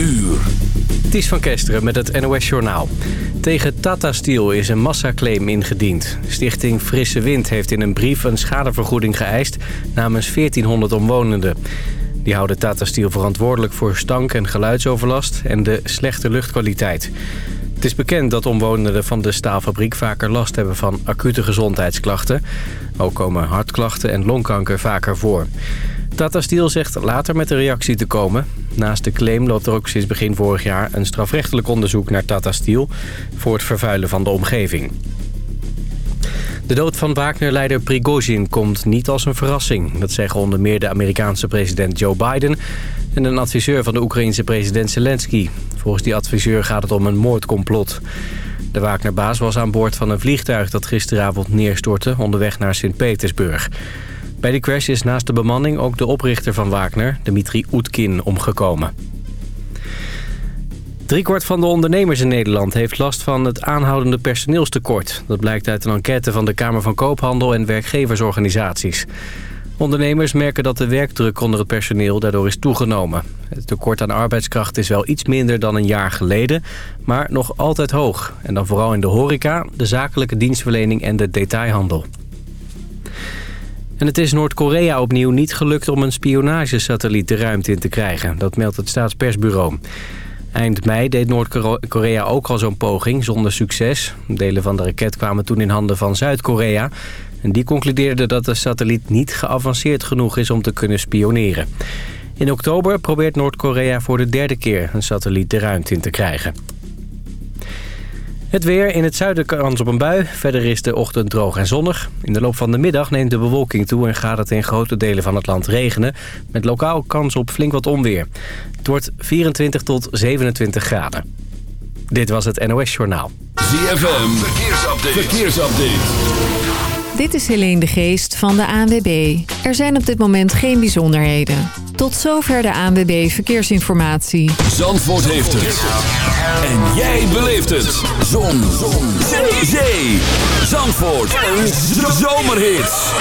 uur. Ties van Kesteren met het NOS Journaal. Tegen Tata Steel is een massaclaim ingediend. Stichting Frisse Wind heeft in een brief een schadevergoeding geëist... namens 1400 omwonenden. Die houden Tata Steel verantwoordelijk voor stank- en geluidsoverlast... en de slechte luchtkwaliteit. Het is bekend dat omwonenden van de staalfabriek vaker last hebben van acute gezondheidsklachten. Ook komen hartklachten en longkanker vaker voor. Tata Steel zegt later met een reactie te komen. Naast de claim loopt er ook sinds begin vorig jaar een strafrechtelijk onderzoek naar Tata Steel... voor het vervuilen van de omgeving. De dood van Wagner-leider Prigozhin komt niet als een verrassing. Dat zeggen onder meer de Amerikaanse president Joe Biden... en een adviseur van de Oekraïense president Zelensky. Volgens die adviseur gaat het om een moordcomplot. De Wagner-baas was aan boord van een vliegtuig dat gisteravond neerstortte... onderweg naar Sint-Petersburg. Bij de crash is naast de bemanning ook de oprichter van Wagner, Dmitri Oetkin, omgekomen. Driekwart van de ondernemers in Nederland heeft last van het aanhoudende personeelstekort. Dat blijkt uit een enquête van de Kamer van Koophandel en werkgeversorganisaties. Ondernemers merken dat de werkdruk onder het personeel daardoor is toegenomen. Het tekort aan arbeidskracht is wel iets minder dan een jaar geleden, maar nog altijd hoog. En dan vooral in de horeca, de zakelijke dienstverlening en de detailhandel. En het is Noord-Korea opnieuw niet gelukt om een spionagesatelliet de ruimte in te krijgen. Dat meldt het staatspersbureau. Eind mei deed Noord-Korea ook al zo'n poging, zonder succes. Delen van de raket kwamen toen in handen van Zuid-Korea. En die concludeerde dat de satelliet niet geavanceerd genoeg is om te kunnen spioneren. In oktober probeert Noord-Korea voor de derde keer een satelliet de ruimte in te krijgen. Het weer. In het zuiden kans op een bui. Verder is de ochtend droog en zonnig. In de loop van de middag neemt de bewolking toe en gaat het in grote delen van het land regenen. Met lokaal kans op flink wat onweer. Het wordt 24 tot 27 graden. Dit was het NOS Journaal. ZFM. Verkeersupdate. Verkeersupdate. Dit is Helene de Geest van de ANWB. Er zijn op dit moment geen bijzonderheden. Tot zover de ANWB Verkeersinformatie. Zandvoort heeft het. En jij beleeft het. Zon. Zon. Zee. Zee. Zandvoort. Een zomerhit.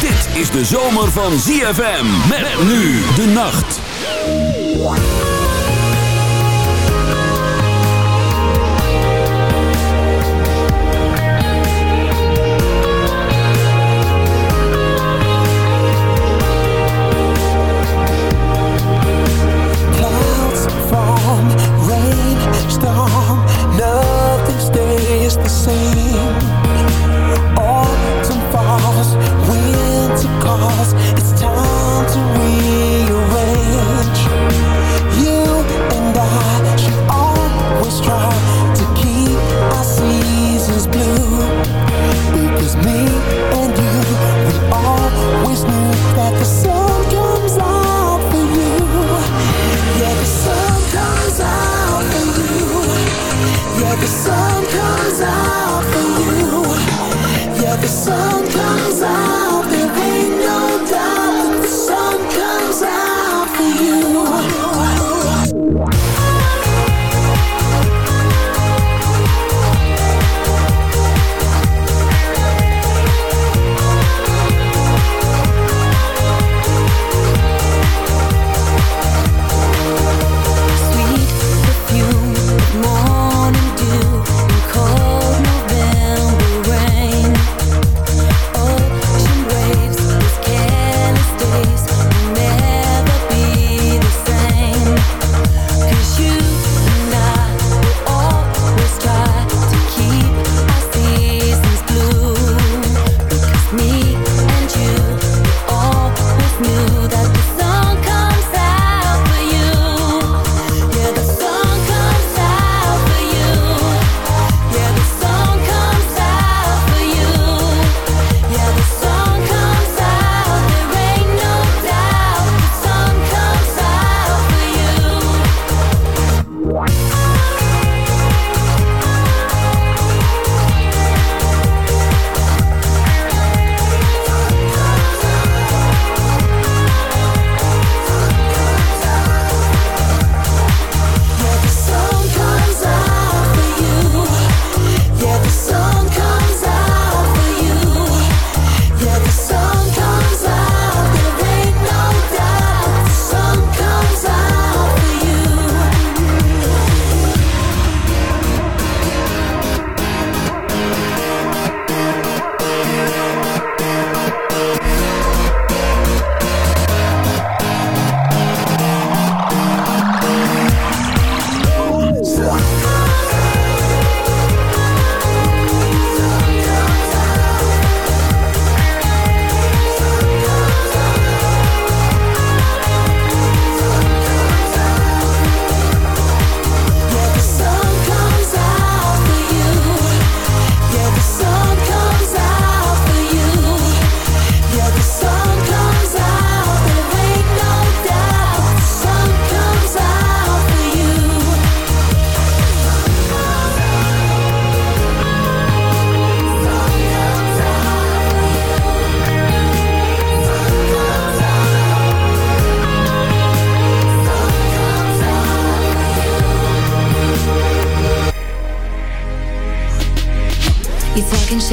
Dit is de zomer van ZFM. Met nu de nacht. home. so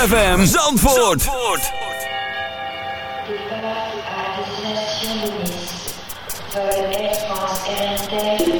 ZFM Zandvoort. Zandvoort. Zandvoort.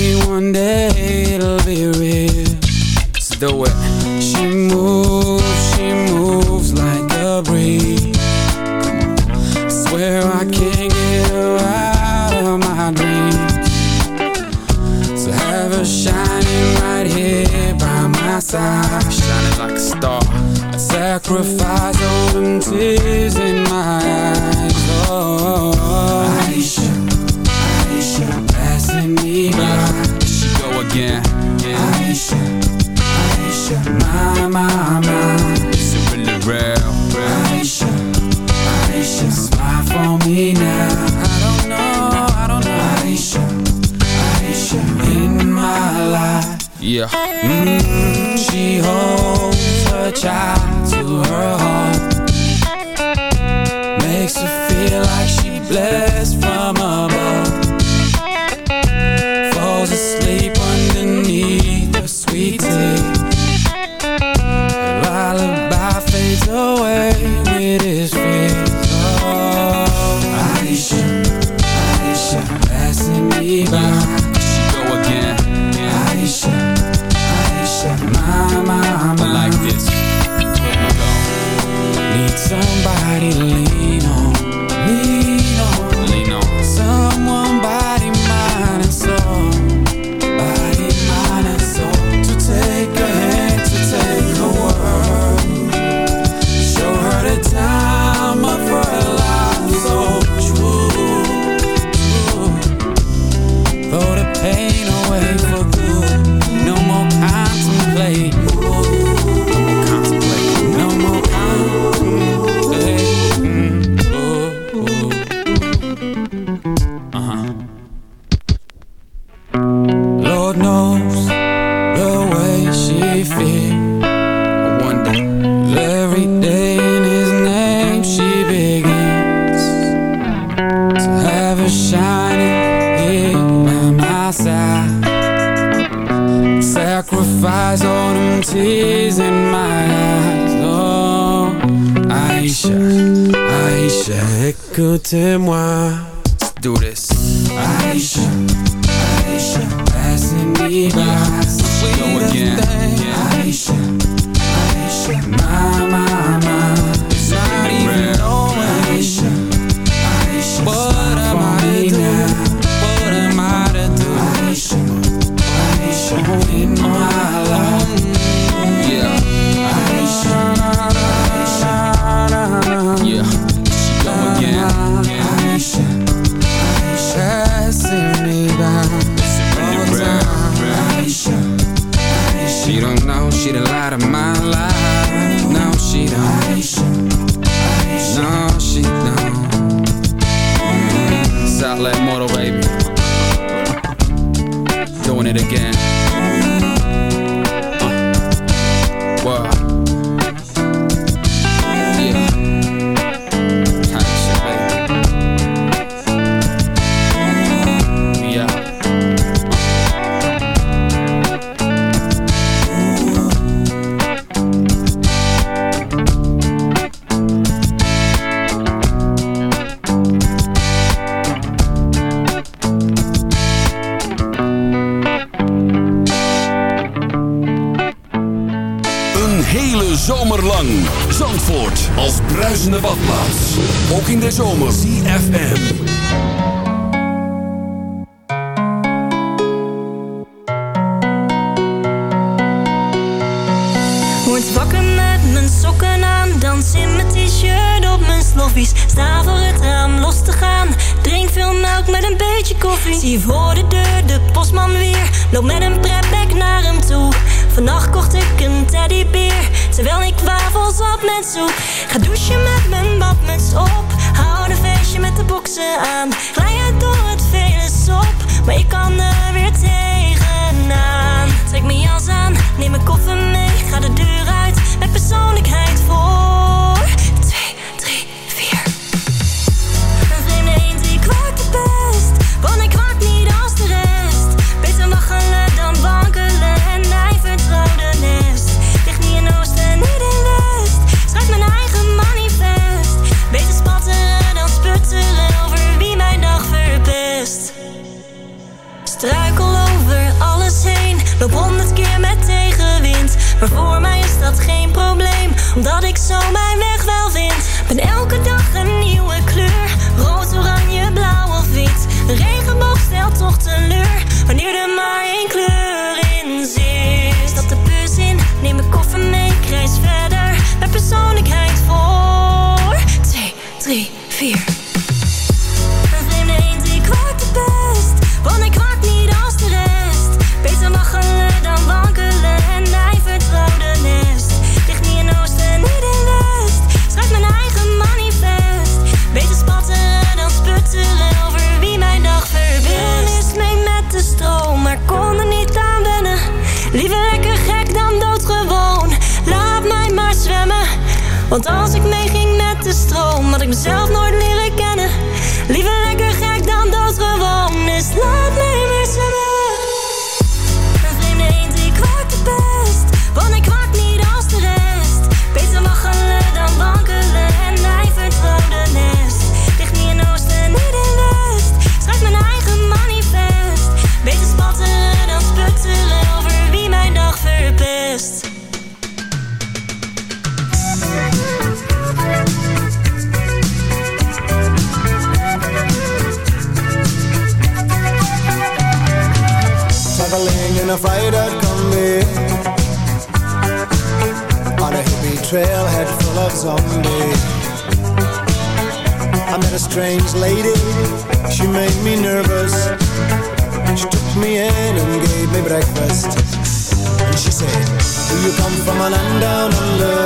a fire.com On a hippie trailhead full of zombies. I met a strange lady, she made me nervous. She took me in and gave me breakfast. And she said, do you come from a land down under?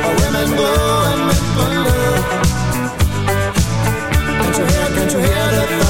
Where women blow and men wonder. Can't you hear, can't you hear the thunder?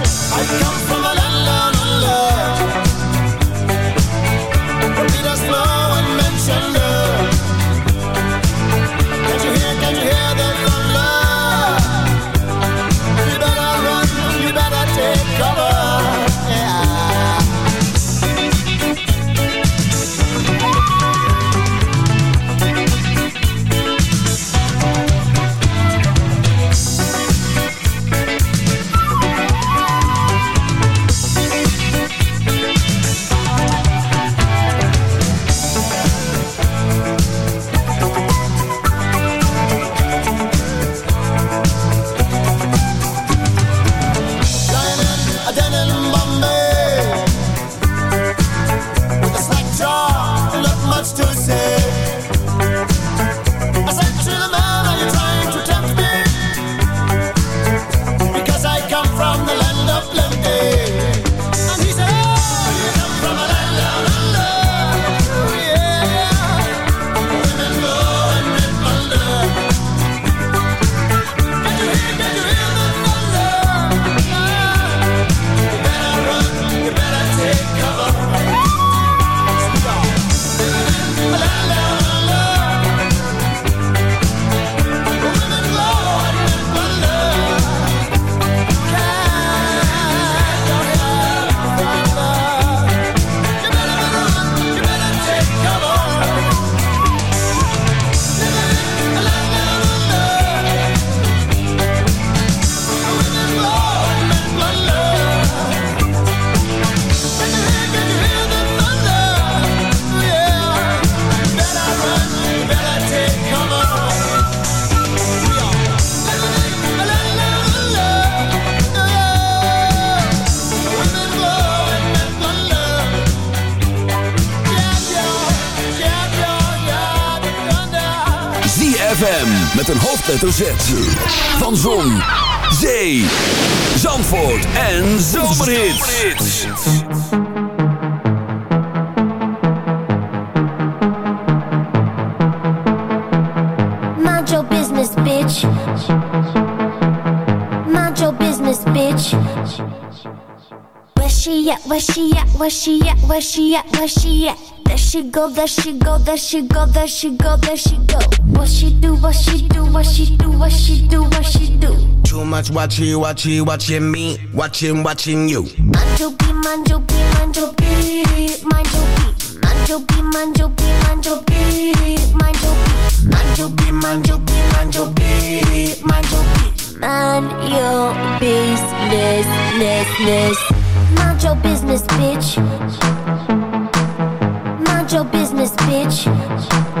Don't hoofdletter. Van Zon, Zee, Zandvoort en Zomerhits. Mind your business, bitch. Mind your business, bitch. Where she at? Where she at? Where she at? Where she at? Where she at? There she go, there she go, there she go, there she go, there she go. What she do, what she do, what she do, what she do, what she do. Too much watching, watching, watching me, watching, watching you. Mind be, be, be, be. Be, be, be, be. Be, be, be, be. Your business. Mind your business, bitch. Mind your business, bitch.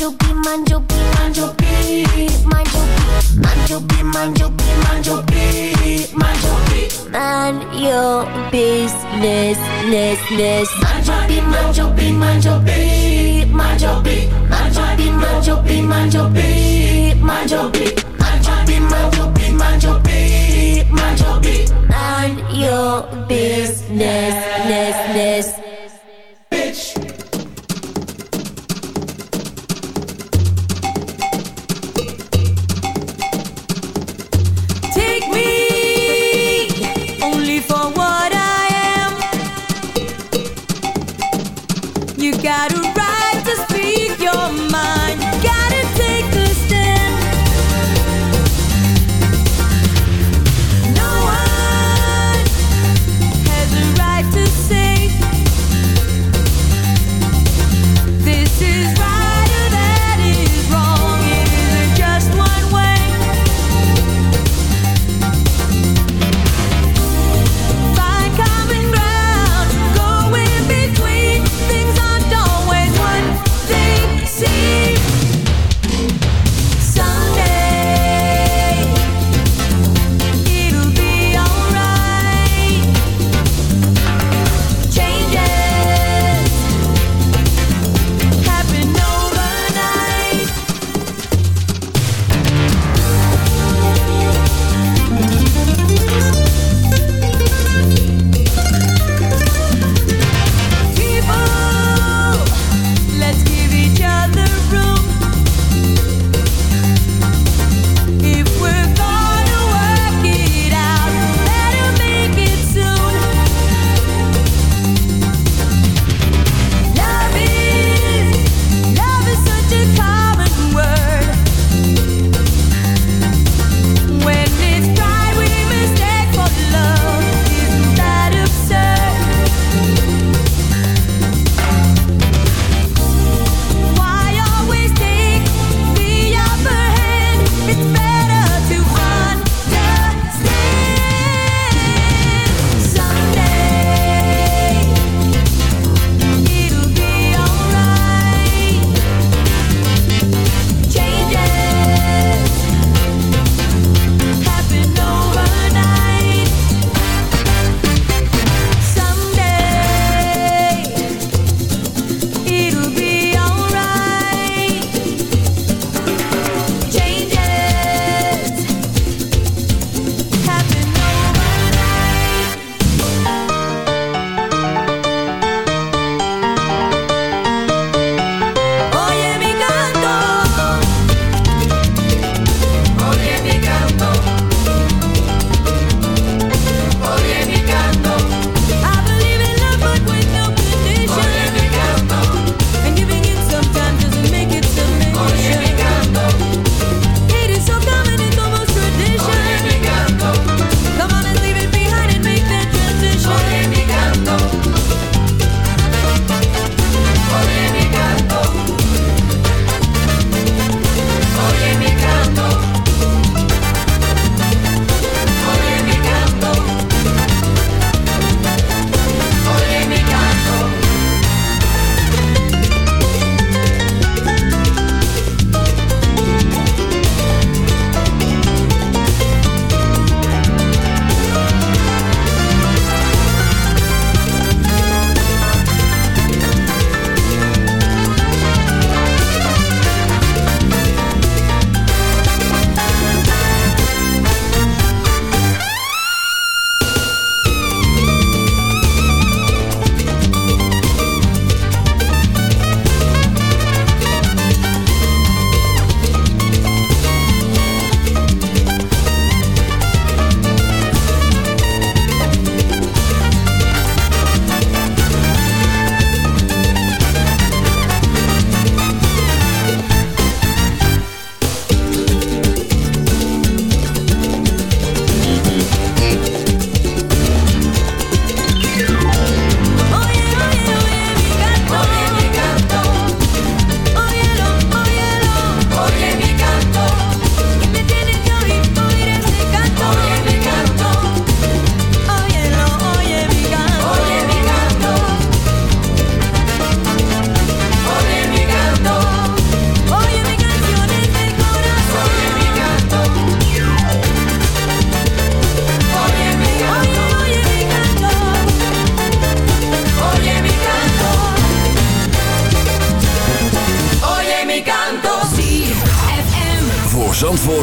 manjobi, manjobi, manjobi, manjobi, manjobi, manjobi, manjobi, man your business, less, less. Manjobi, manjobi, manjobi, manjobi, manjobi, manjobi, manjobi, manjobi, manjobi, manjobi, manjobi, manjobi, man your business, less, less. Bitch.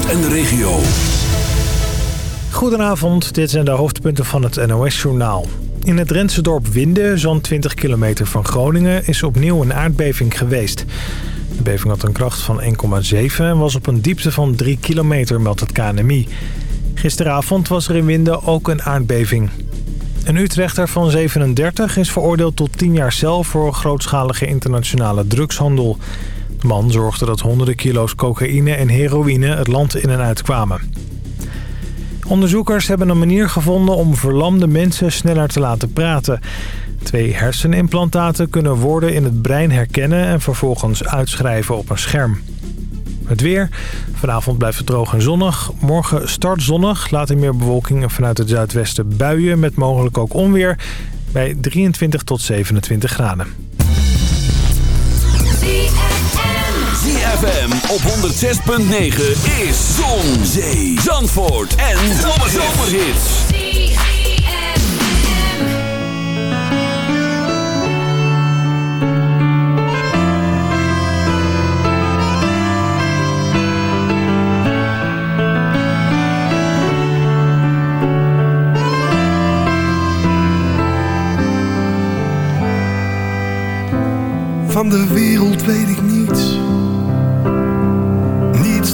En de regio. Goedenavond, dit zijn de hoofdpunten van het NOS-journaal. In het Drentse dorp Winde, zo'n 20 kilometer van Groningen, is opnieuw een aardbeving geweest. De beving had een kracht van 1,7 en was op een diepte van 3 kilometer, meldt het KNMI. Gisteravond was er in Winde ook een aardbeving. Een Utrechter van 37 is veroordeeld tot 10 jaar cel voor grootschalige internationale drugshandel. De man zorgde dat honderden kilo's cocaïne en heroïne het land in en uitkwamen. Onderzoekers hebben een manier gevonden om verlamde mensen sneller te laten praten. Twee hersenimplantaten kunnen woorden in het brein herkennen en vervolgens uitschrijven op een scherm. Het weer. Vanavond blijft het droog en zonnig. Morgen start zonnig. Later meer bewolking en vanuit het zuidwesten buien met mogelijk ook onweer. Bij 23 tot 27 graden. ZFM op 106.9 is Zon, Zee, Zandvoort en Zomerhits. Van de wereld weet ik niets.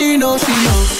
She knows, she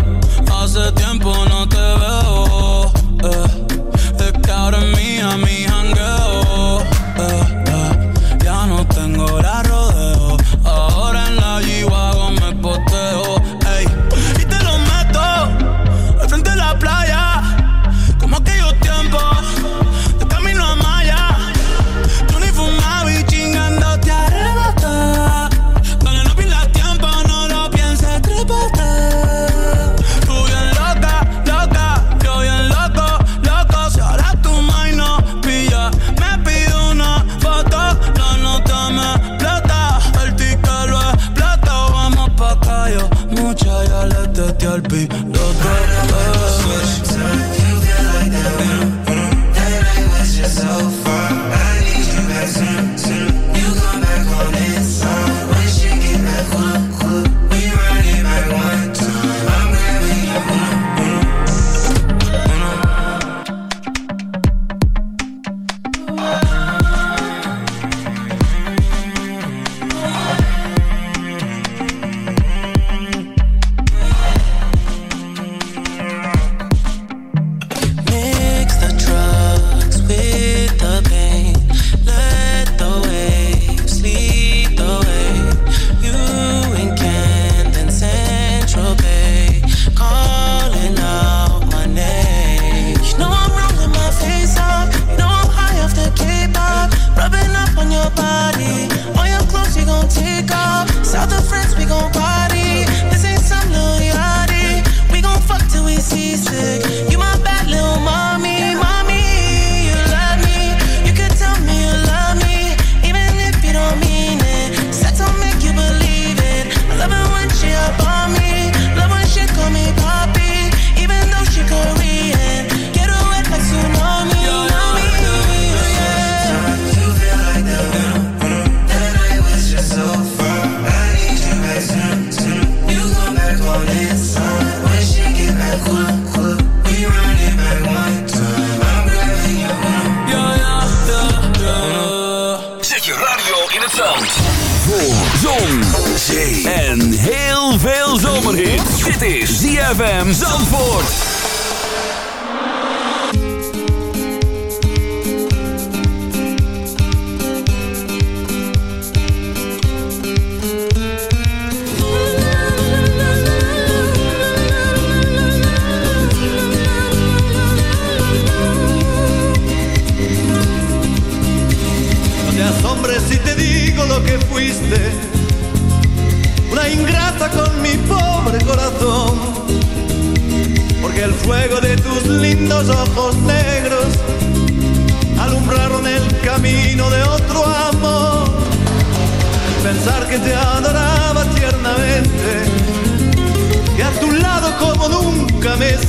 Hace tiempo no te veo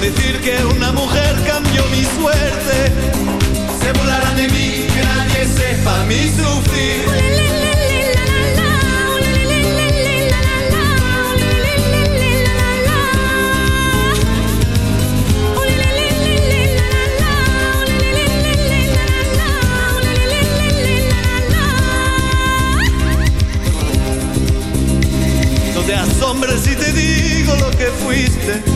Decir que una mujer cambió mi suerte. Se burlarán de mí, que nadie sepa mi sufrir. No te asombres si te digo lo que fuiste.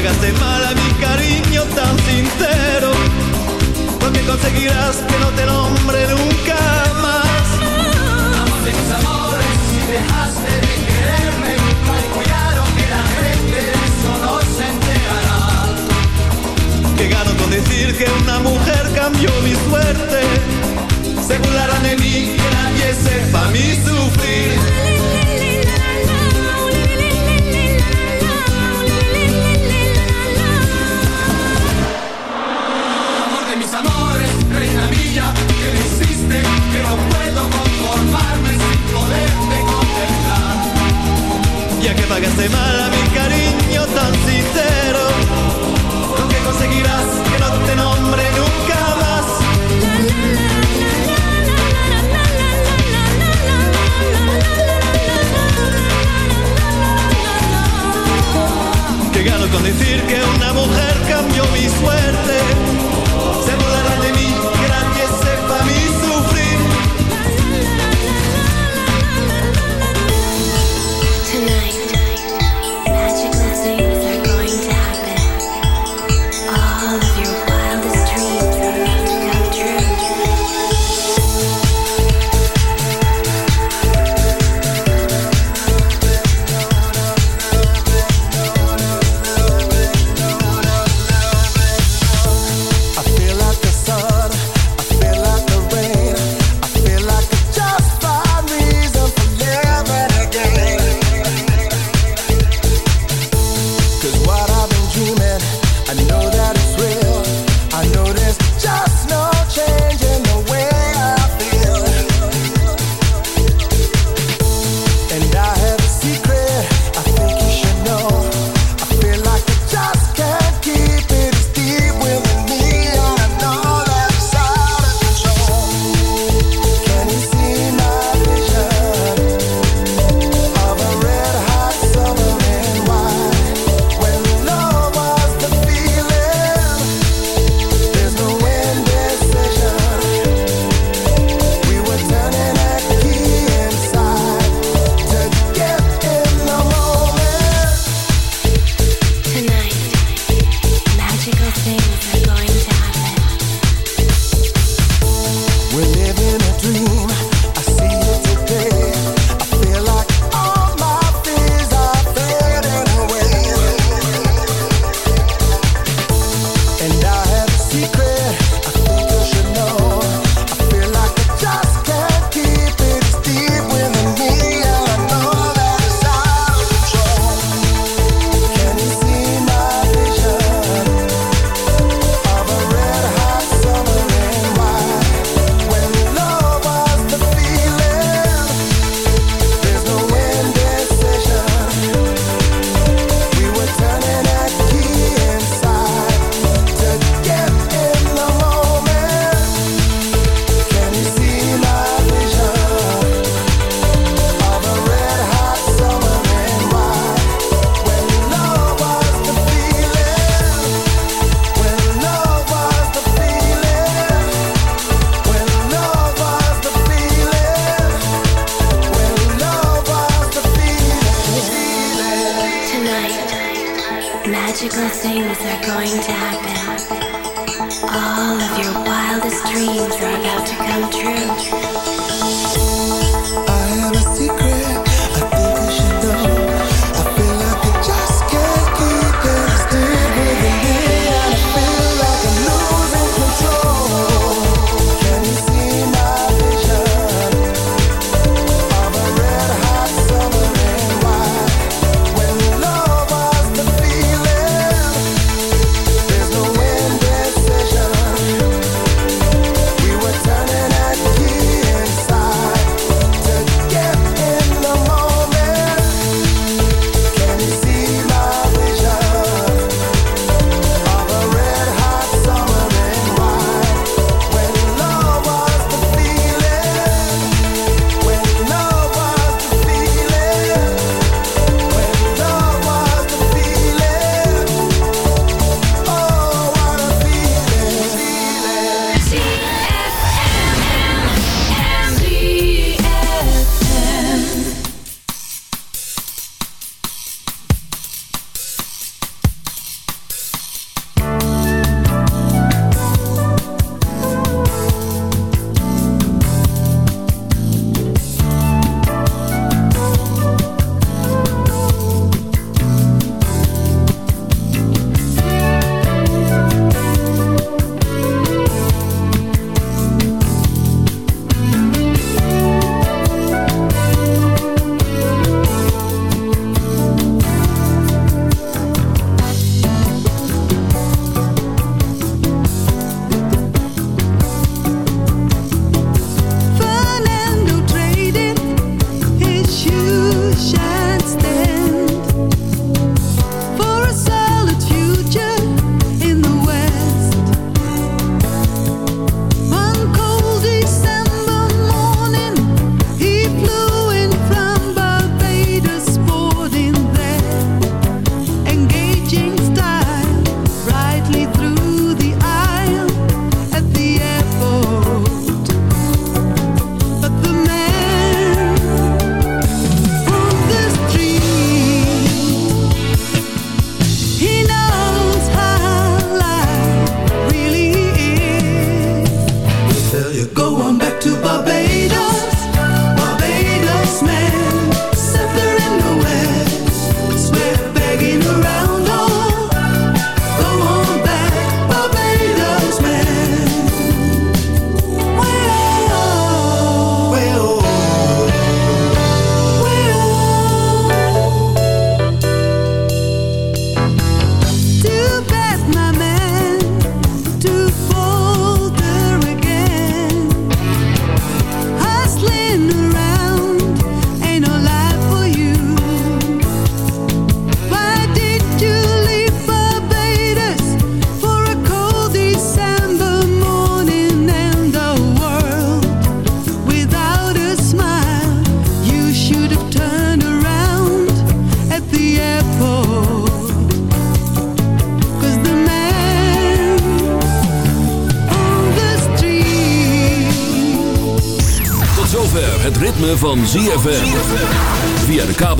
Pagaste mal a mi cariño tan sincero, que conseguirás que no te nombre nunca